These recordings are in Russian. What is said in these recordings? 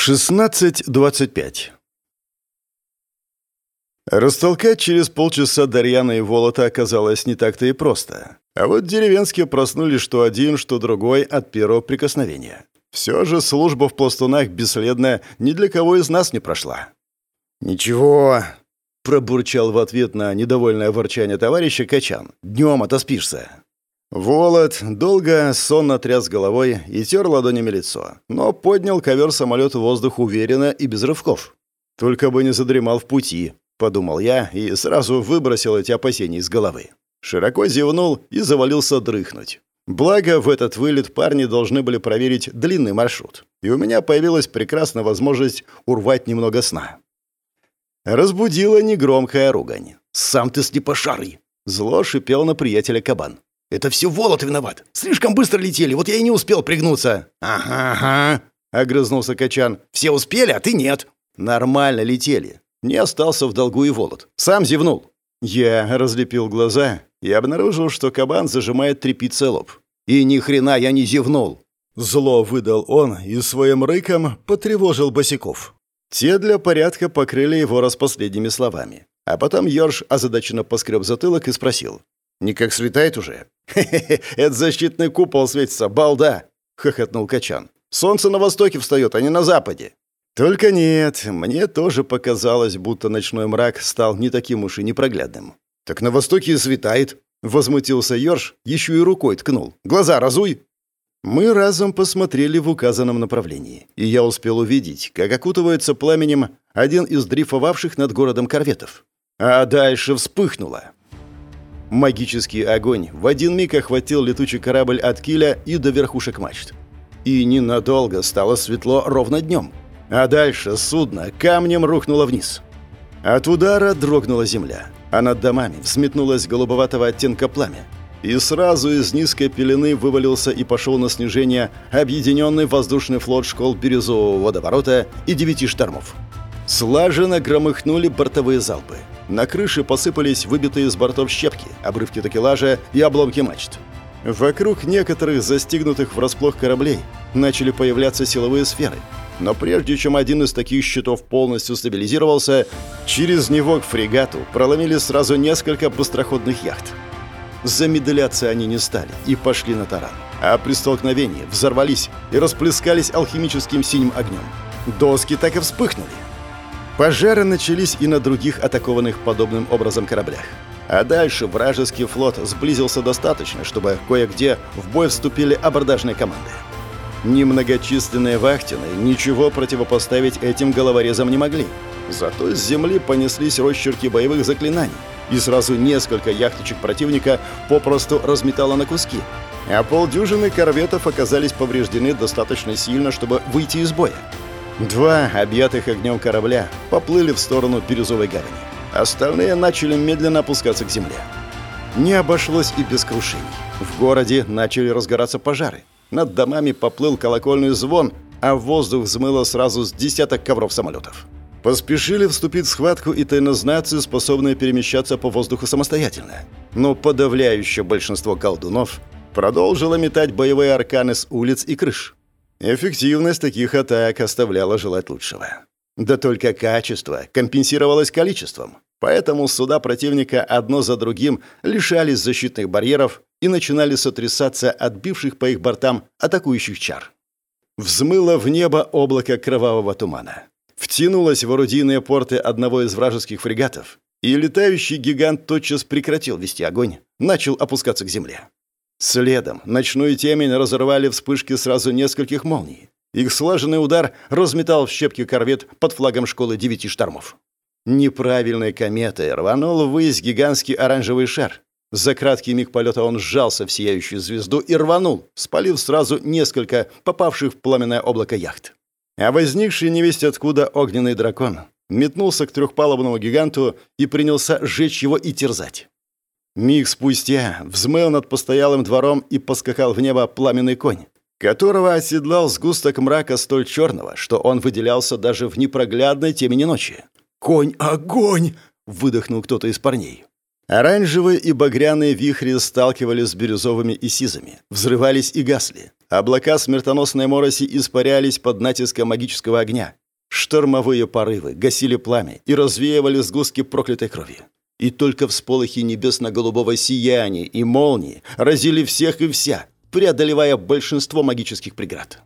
16.25 Растолкать через полчаса Дарьяна и Волота оказалось не так-то и просто. А вот деревенские проснулись что один, что другой от первого прикосновения. Все же служба в пластунах бесследно ни для кого из нас не прошла. «Ничего», — пробурчал в ответ на недовольное ворчание товарища Качан. «Днем отоспишься». Волод долго сонно тряс головой и тер ладонями лицо, но поднял ковер самолет в воздух уверенно и без рывков. «Только бы не задремал в пути», — подумал я и сразу выбросил эти опасения из головы. Широко зевнул и завалился дрыхнуть. Благо, в этот вылет парни должны были проверить длинный маршрут, и у меня появилась прекрасная возможность урвать немного сна. Разбудила негромкая ругань. «Сам ты слепошарый!» Зло шипел на приятеля кабан. «Это все Волод виноват. Слишком быстро летели, вот я и не успел пригнуться». «Ага, ага», — огрызнулся Качан. «Все успели, а ты нет». «Нормально летели. Не остался в долгу и Волод. Сам зевнул». Я разлепил глаза и обнаружил, что кабан зажимает трепицей лоб. «И ни хрена я не зевнул!» Зло выдал он и своим рыком потревожил босиков. Те для порядка покрыли его распоследними словами. А потом Йорш озадаченно поскреб затылок и спросил. «Не как светает уже?» «Хе-хе, это защитный купол светится, балда!» — хохотнул Качан. «Солнце на востоке встает, а не на западе». Только нет, мне тоже показалось, будто ночной мрак стал не таким уж и непроглядным. «Так на востоке и светает», — возмутился Йорш, еще и рукой ткнул. «Глаза разуй!» Мы разом посмотрели в указанном направлении, и я успел увидеть, как окутывается пламенем один из дрейфовавших над городом корветов. А дальше вспыхнуло. Магический огонь в один миг охватил летучий корабль от киля и до верхушек мачт. И ненадолго стало светло ровно днем. А дальше судно камнем рухнуло вниз. От удара дрогнула земля, а над домами взметнулось голубоватого оттенка пламя. И сразу из низкой пелены вывалился и пошел на снижение объединенный воздушный флот школ Бирюзового водоворота и девяти штормов. Слаженно громыхнули бортовые залпы. На крыше посыпались выбитые из бортов щепки, обрывки такелажа и обломки мачт. Вокруг некоторых застигнутых врасплох кораблей начали появляться силовые сферы. Но прежде чем один из таких щитов полностью стабилизировался, через него к фрегату проломили сразу несколько быстроходных яхт. Замедляться они не стали и пошли на таран. А при столкновении взорвались и расплескались алхимическим синим огнем. Доски так и вспыхнули. Пожары начались и на других атакованных подобным образом кораблях. А дальше вражеский флот сблизился достаточно, чтобы кое-где в бой вступили абордажные команды. Немногочисленные вахтины ничего противопоставить этим головорезам не могли. Зато с земли понеслись росчерки боевых заклинаний, и сразу несколько яхточек противника попросту разметало на куски. А полдюжины корветов оказались повреждены достаточно сильно, чтобы выйти из боя. Два объятых огнем корабля поплыли в сторону Бирюзовой гавани. Остальные начали медленно опускаться к земле. Не обошлось и без крушений. В городе начали разгораться пожары. Над домами поплыл колокольный звон, а в воздух взмыло сразу с десяток ковров самолетов. Поспешили вступить в схватку и тайнознатцы, способные перемещаться по воздуху самостоятельно. Но подавляющее большинство колдунов продолжило метать боевые арканы с улиц и крыш. Эффективность таких атак оставляла желать лучшего. Да только качество компенсировалось количеством. Поэтому суда противника одно за другим лишались защитных барьеров и начинали сотрясаться от бивших по их бортам атакующих чар. Взмыло в небо облако кровавого тумана втянулась в орудийные порты одного из вражеских фрегатов, и летающий гигант тотчас прекратил вести огонь, начал опускаться к земле. Следом ночную темень разорвали вспышки сразу нескольких молний. Их слаженный удар разметал в щепки корвет под флагом школы девяти штормов. Неправильной кометой рванул ввысь гигантский оранжевый шар. За краткий миг полета он сжался в сияющую звезду и рванул, спалив сразу несколько попавших в пламенное облако яхт. А возникший невесть откуда огненный дракон метнулся к трехпалубному гиганту и принялся сжечь его и терзать. Миг спустя взмыл над постоялым двором и поскакал в небо пламенный конь, которого оседлал сгусток мрака столь черного, что он выделялся даже в непроглядной темени ночи. «Конь — огонь!» — выдохнул кто-то из парней. Оранжевые и багряные вихри сталкивались с бирюзовыми и сизами, взрывались и гасли. Облака смертоносной мороси испарялись под натиском магического огня. Штормовые порывы гасили пламя и развеивали сгустки проклятой крови. И только всполохи небесно-голубого сияния и молнии разили всех и вся, преодолевая большинство магических преград.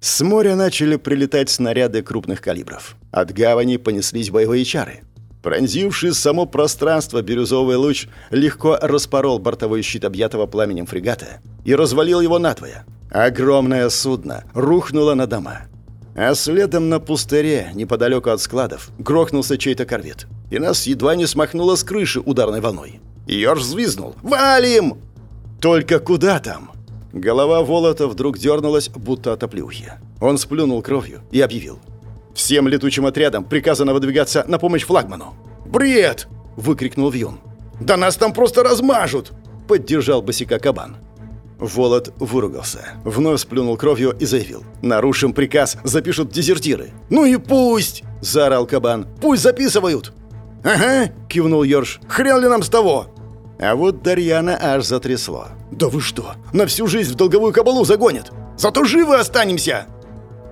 С моря начали прилетать снаряды крупных калибров. От гавани понеслись боевые чары. Пронзивший само пространство бирюзовый луч легко распорол бортовой щит объятого пламенем фрегата и развалил его надвое. Огромное судно рухнуло на дома. А следом на пустыре, неподалеку от складов, грохнулся чей-то корвет. И нас едва не смахнуло с крыши ударной волной. Йорж взвизнул. «Валим!» «Только куда там?» Голова Волота вдруг дернулась, будто от оплюхи. Он сплюнул кровью и объявил. Всем летучим отрядам приказано выдвигаться на помощь флагману. «Бред!» – выкрикнул Вьюн. «Да нас там просто размажут!» – поддержал босика Кабан. Волод выругался, вновь сплюнул кровью и заявил. «Нарушим приказ, запишут дезертиры». «Ну и пусть!» – заорал Кабан. «Пусть записывают!» «Ага!» – кивнул Йорш. «Хрен ли нам с того?» А вот Дарьяна аж затрясло. «Да вы что, на всю жизнь в долговую кабалу загонят? Зато живы останемся!»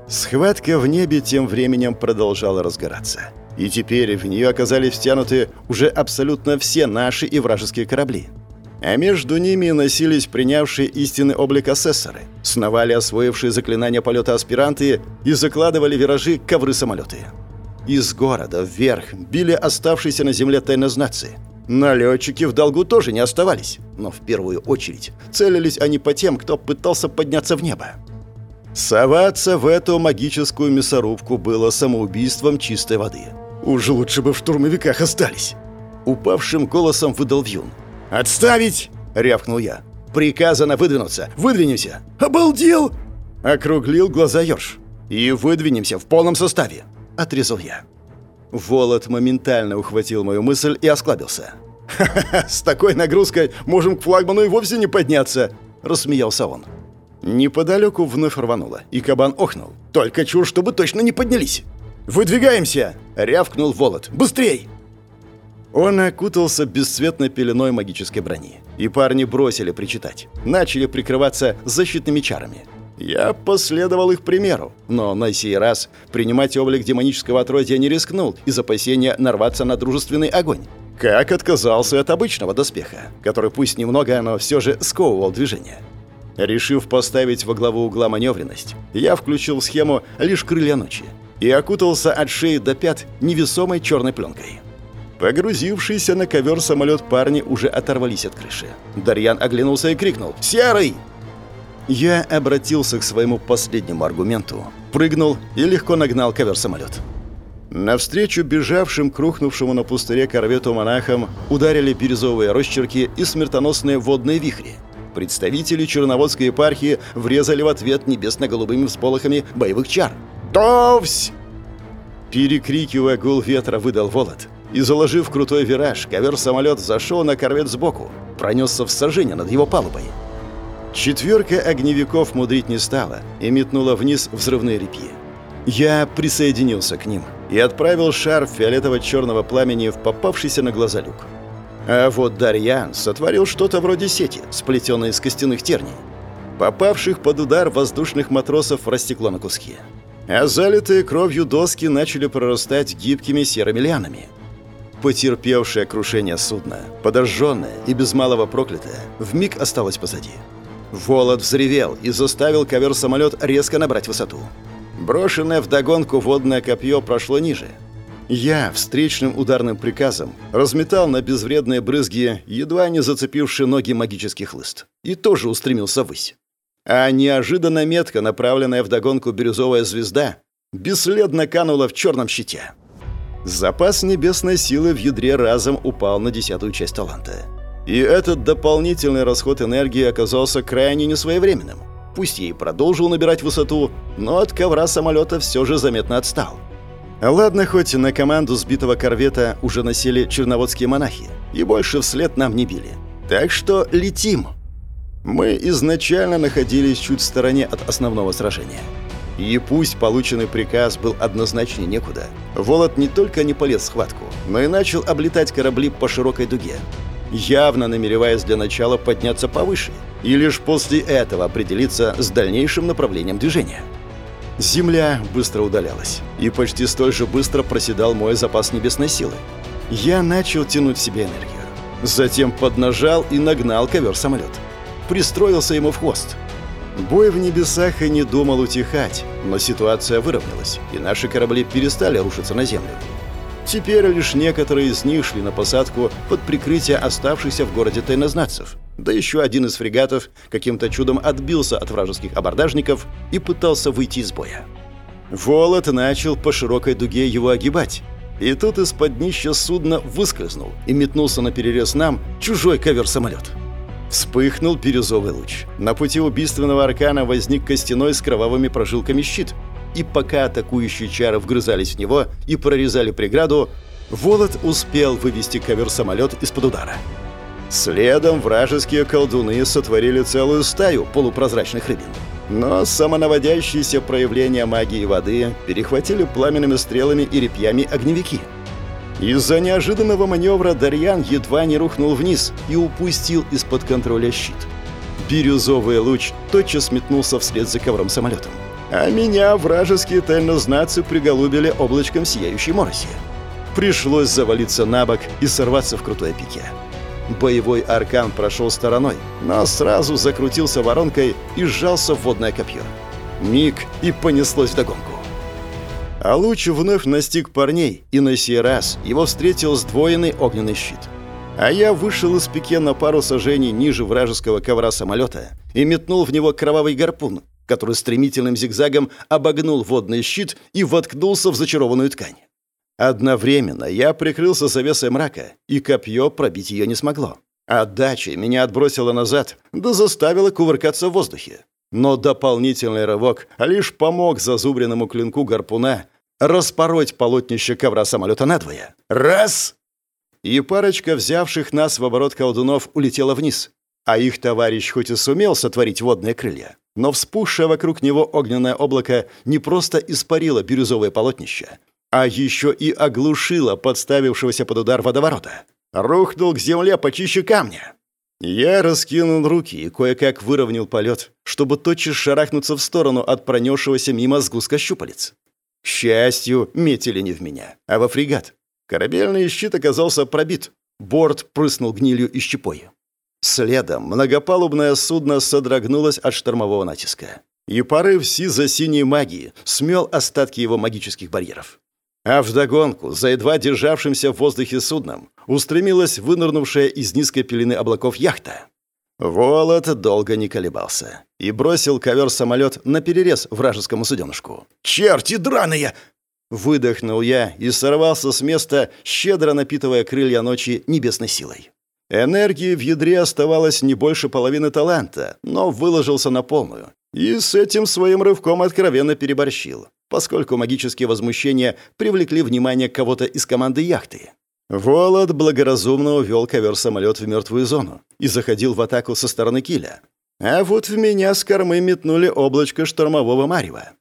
Схватка в небе тем временем продолжала разгораться. И теперь в нее оказались втянуты уже абсолютно все наши и вражеские корабли. А между ними носились принявшие истинный облик асессоры, сновали освоившие заклинания полета аспиранты и закладывали виражи ковры-самолеты. Из города вверх били оставшиеся на земле тайнознатцы. Налетчики в долгу тоже не оставались, но в первую очередь целились они по тем, кто пытался подняться в небо. Соваться в эту магическую мясорубку было самоубийством чистой воды. Уж лучше бы в штурмовиках остались. Упавшим голосом выдал Вьюн. «Отставить!» — рявкнул я. «Приказано выдвинуться! Выдвинемся!» «Обалдел!» — округлил глаза Ёрш. «И выдвинемся в полном составе!» — отрезал я. Волод моментально ухватил мою мысль и осклабился. «Ха-ха-ха! С такой нагрузкой можем к флагману и вовсе не подняться!» — рассмеялся он. Неподалеку вновь рвануло, и кабан охнул. «Только чур, чтобы точно не поднялись!» «Выдвигаемся!» — рявкнул Волод. «Быстрей!» Он окутался бесцветной пеленой магической брони, и парни бросили причитать. Начали прикрываться защитными чарами. Я последовал их примеру, но на сей раз принимать облик демонического отродья не рискнул из опасения нарваться на дружественный огонь. Как отказался от обычного доспеха, который пусть немного, но все же сковывал движение. Решив поставить во главу угла маневренность, я включил схему лишь крылья ночи и окутался от шеи до пят невесомой черной пленкой. Погрузившийся на ковер самолет парни уже оторвались от крыши. Дарьян оглянулся и крикнул «Серый!». Я обратился к своему последнему аргументу, прыгнул и легко нагнал ковер-самолет. Навстречу бежавшим к на пустыре корвету монахам ударили бирюзовые росчерки и смертоносные водные вихри – Представители Черноводской епархии врезали в ответ небесно-голубыми всполохами боевых чар. «Товсь!» Перекрикивая гул ветра, выдал Волод. И заложив крутой вираж, ковер-самолет зашел на корвет сбоку, пронесся в сожжение над его палубой. Четверка огневиков мудрить не стала и метнула вниз взрывные репьи. Я присоединился к ним и отправил шар фиолетово-черного пламени в попавшийся на глаза люк. А вот Дарьян сотворил что-то вроде сети, сплетенной из костяных терней. Попавших под удар воздушных матросов растекло на куски. А залитые кровью доски начали прорастать гибкими серыми лианами. Потерпевшее крушение судно, подожженное и без малого проклятое, вмиг осталось позади. Волод взревел и заставил ковер-самолет резко набрать высоту. Брошенное вдогонку водное копье прошло ниже — я встречным ударным приказом разметал на безвредные брызги, едва не зацепившие ноги магический хлыст, и тоже устремился ввысь. А неожиданно метка, направленная вдогонку бирюзовая звезда, бесследно канула в черном щите. Запас небесной силы в ядре разом упал на десятую часть таланта. И этот дополнительный расход энергии оказался крайне несвоевременным. Пусть я и продолжил набирать высоту, но от ковра самолета все же заметно отстал. Ладно, хоть на команду сбитого корвета уже носили черноводские монахи, и больше вслед нам не били. Так что летим. Мы изначально находились чуть в стороне от основного сражения. И пусть полученный приказ был однозначнее некуда, Волод не только не полез в схватку, но и начал облетать корабли по широкой дуге, явно намереваясь для начала подняться повыше, и лишь после этого определиться с дальнейшим направлением движения. Земля быстро удалялась, и почти столь же быстро проседал мой запас небесной силы. Я начал тянуть себе энергию. Затем поднажал и нагнал ковер-самолет. Пристроился ему в хвост. Бой в небесах и не думал утихать, но ситуация выровнялась, и наши корабли перестали рушиться на землю. Теперь лишь некоторые из них шли на посадку под прикрытие оставшихся в городе тайнознатцев – да еще один из фрегатов каким-то чудом отбился от вражеских абордажников и пытался выйти из боя. Волод начал по широкой дуге его огибать. И тут из-под днища судна выскользнул и метнулся на перерез нам чужой ковер-самолет. Вспыхнул бирюзовый луч. На пути убийственного аркана возник костяной с кровавыми прожилками щит. И пока атакующие чары вгрызались в него и прорезали преграду, Волод успел вывести ковер-самолет из-под удара. Следом вражеские колдуны сотворили целую стаю полупрозрачных рыбин. Но самонаводящиеся проявления магии воды перехватили пламенными стрелами и репьями огневики. Из-за неожиданного маневра Дарьян едва не рухнул вниз и упустил из-под контроля щит. Бирюзовый луч тотчас метнулся вслед за ковром самолетом. А меня вражеские тайнознацы приголубили облачком сияющей мороси. Пришлось завалиться на бок и сорваться в крутой пике. Боевой аркан прошел стороной, но сразу закрутился воронкой и сжался в водное копье. Миг и понеслось вдогонку. А луч вновь настиг парней, и на сей раз его встретил сдвоенный огненный щит. А я вышел из пике на пару сажений ниже вражеского ковра самолета и метнул в него кровавый гарпун, который стремительным зигзагом обогнул водный щит и воткнулся в зачарованную ткань. Одновременно я прикрылся завесой мрака, и копье пробить ее не смогло. Отдача меня отбросила назад, да заставила кувыркаться в воздухе. Но дополнительный рывок лишь помог зазубренному клинку гарпуна распороть полотнище ковра самолета надвое. Раз! И парочка взявших нас в оборот колдунов улетела вниз. А их товарищ хоть и сумел сотворить водные крылья, но вспухшее вокруг него огненное облако не просто испарило бирюзовое полотнище, а еще и оглушила подставившегося под удар водоворота. Рухнул к земле почище камня. Я раскинул руки и кое-как выровнял полет, чтобы тотчас шарахнуться в сторону от пронесшегося мимо сгустка щупалец. К счастью, метили не в меня, а во фрегат. Корабельный щит оказался пробит. Борт прыснул гнилью и щепой. Следом многопалубное судно содрогнулось от штормового натиска. И порыв сизо-синей магии смел остатки его магических барьеров. А вдогонку, за едва державшимся в воздухе судном, устремилась вынырнувшая из низкой пелены облаков яхта. Волод долго не колебался и бросил ковер-самолет на перерез вражескому суденышку. «Черти драные!» Выдохнул я и сорвался с места, щедро напитывая крылья ночи небесной силой. Энергии в ядре оставалось не больше половины таланта, но выложился на полную. И с этим своим рывком откровенно переборщил поскольку магические возмущения привлекли внимание кого-то из команды яхты. Волод благоразумно увел ковер-самолет в мертвую зону и заходил в атаку со стороны киля. А вот в меня с кормы метнули облачко штормового марева.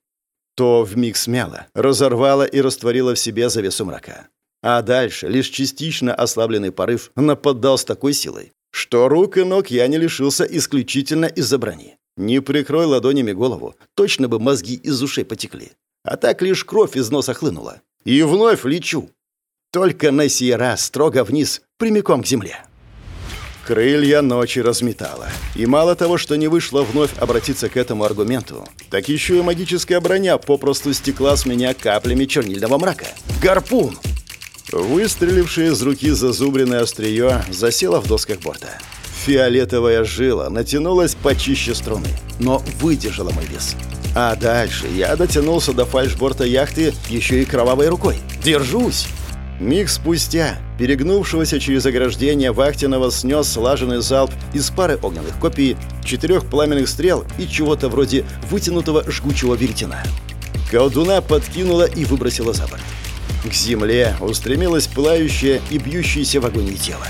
То вмиг смяло, разорвало и растворило в себе завесу мрака. А дальше лишь частично ослабленный порыв нападал с такой силой, что рук и ног я не лишился исключительно из-за брони. Не прикрой ладонями голову, точно бы мозги из ушей потекли а так лишь кровь из носа хлынула. И вновь лечу. Только на сей раз строго вниз, прямиком к земле. Крылья ночи разметала. И мало того, что не вышло вновь обратиться к этому аргументу, так еще и магическая броня попросту стекла с меня каплями чернильного мрака. Гарпун! Выстрелившее из руки зазубренное острие засело в досках борта. Фиолетовая жила натянулась почище струны, но выдержала мой вес. А дальше я дотянулся до фальшборта яхты еще и кровавой рукой. «Держусь!» Миг спустя, перегнувшегося через ограждение вахтенного снес слаженный залп из пары огненных копий, четырех пламенных стрел и чего-то вроде вытянутого жгучего веретена. Колдуна подкинула и выбросила за борт. К земле устремилось пылающее и бьющееся в агонии тело.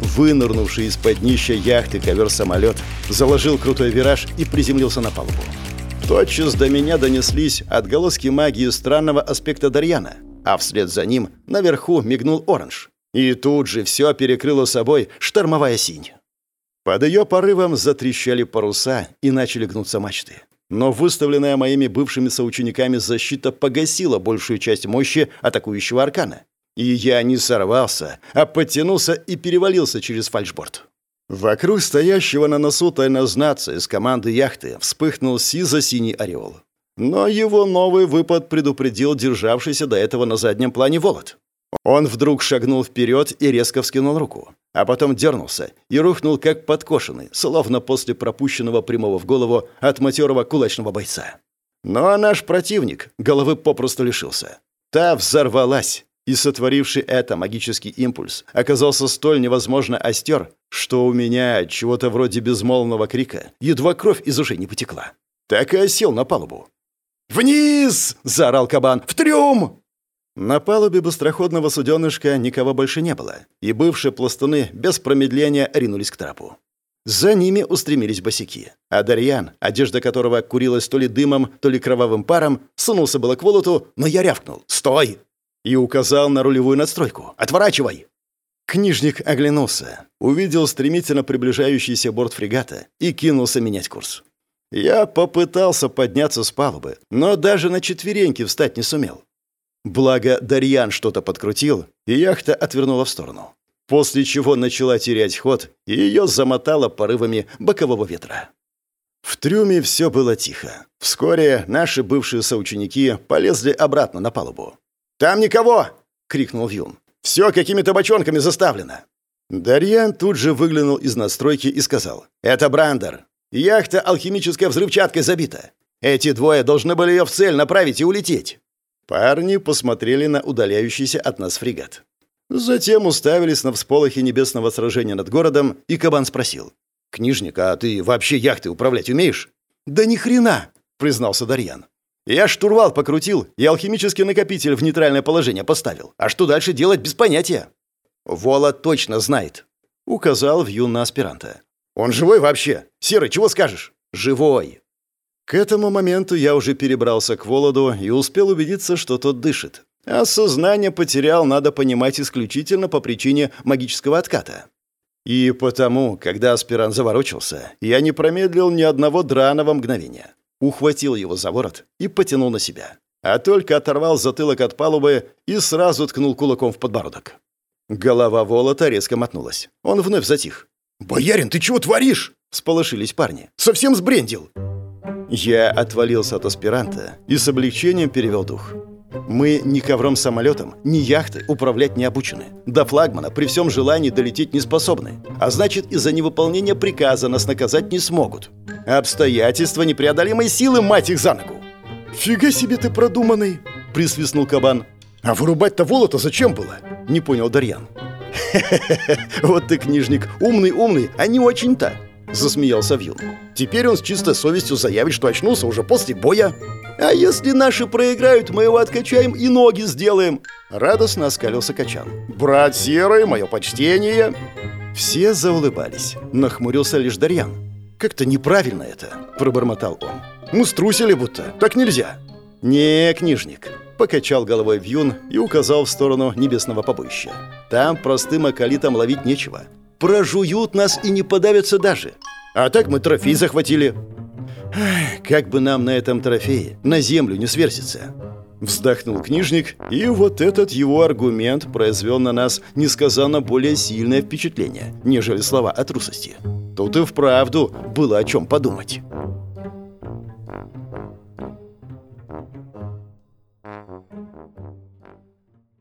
Вынырнувший из-под днища яхты ковер-самолет заложил крутой вираж и приземлился на палубу. Тотчас до меня донеслись отголоски магии странного аспекта Дарьяна, а вслед за ним наверху мигнул оранж. И тут же все перекрыло собой штормовая синь. Под ее порывом затрещали паруса и начали гнуться мачты. Но выставленная моими бывшими соучениками защита погасила большую часть мощи атакующего аркана. И я не сорвался, а подтянулся и перевалился через фальшборд. Вокруг стоящего на носу тайнознаца из команды яхты вспыхнул сизо-синий ореол. Но его новый выпад предупредил державшийся до этого на заднем плане Волод. Он вдруг шагнул вперед и резко вскинул руку, а потом дернулся и рухнул как подкошенный, словно после пропущенного прямого в голову от матерого кулачного бойца. Ну а наш противник головы попросту лишился. Та взорвалась, и сотворивший это магический импульс оказался столь невозможно остер, что у меня от чего-то вроде безмолвного крика едва кровь из ушей не потекла. Так и осел на палубу. «Вниз!» — заорал кабан. «В трюм!» На палубе быстроходного суденышка никого больше не было, и бывшие пластуны без промедления ринулись к трапу. За ними устремились босики, а Дарьян, одежда которого курилась то ли дымом, то ли кровавым паром, сунулся было к волоту, но я рявкнул «Стой!» И указал на рулевую надстройку «Отворачивай!» Книжник оглянулся, увидел стремительно приближающийся борт фрегата и кинулся менять курс. Я попытался подняться с палубы, но даже на четвереньки встать не сумел. Благо, Дарьян что-то подкрутил, и яхта отвернула в сторону. После чего начала терять ход, и ее замотало порывами бокового ветра. В трюме все было тихо. Вскоре наши бывшие соученики полезли обратно на палубу. «Там никого!» — крикнул Вьюн. «Все какими-то бочонками заставлено!» Дарьян тут же выглянул из настройки и сказал. «Это Брандер. Яхта алхимической взрывчаткой забита. Эти двое должны были ее в цель направить и улететь». Парни посмотрели на удаляющийся от нас фрегат. Затем уставились на всполохи небесного сражения над городом, и Кабан спросил. «Книжник, а ты вообще яхты управлять умеешь?» «Да ни хрена!» — признался Дарьян. «Я штурвал покрутил и алхимический накопитель в нейтральное положение поставил. А что дальше делать, без понятия?» «Вола точно знает», — указал Вью на аспиранта. «Он живой вообще? Серый, чего скажешь?» «Живой!» К этому моменту я уже перебрался к Володу и успел убедиться, что тот дышит. А сознание потерял, надо понимать, исключительно по причине магического отката. И потому, когда аспирант заворочился, я не промедлил ни одного драного мгновения. Ухватил его за ворот и потянул на себя. А только оторвал затылок от палубы и сразу ткнул кулаком в подбородок. Голова Волота резко мотнулась. Он вновь затих. «Боярин, ты чего творишь?» – сполошились парни. «Совсем сбрендил!» Я отвалился от аспиранта и с облегчением перевел дух. Мы ни ковром-самолетом, ни яхты управлять не обучены. До флагмана при всем желании долететь не способны. А значит, из-за невыполнения приказа нас наказать не смогут. Обстоятельства непреодолимой силы, мать их за ногу. «Фига себе ты продуманный!» – присвистнул кабан. «А вырубать-то волото зачем было?» – не понял Дарьян. вот ты книжник, умный-умный, а не очень-то!» – засмеялся Вьюн. «Теперь он с чистой совестью заявит, что очнулся уже после боя. А если наши проиграют, мы его откачаем и ноги сделаем!» Радостно оскалился Качан. «Брат Серый, мое почтение!» Все заулыбались. Нахмурился лишь Дарьян. «Как-то неправильно это!» – пробормотал он. «Мы струсили будто. Так нельзя!» «Не, книжник!» – покачал головой Вьюн и указал в сторону небесного побоища. «Там простым акалитам ловить нечего прожуют нас и не подавятся даже. А так мы трофей захватили. как бы нам на этом трофее на землю не сверзиться. Вздохнул книжник, и вот этот его аргумент произвел на нас несказанно более сильное впечатление, нежели слова о трусости. Тут и вправду было о чем подумать.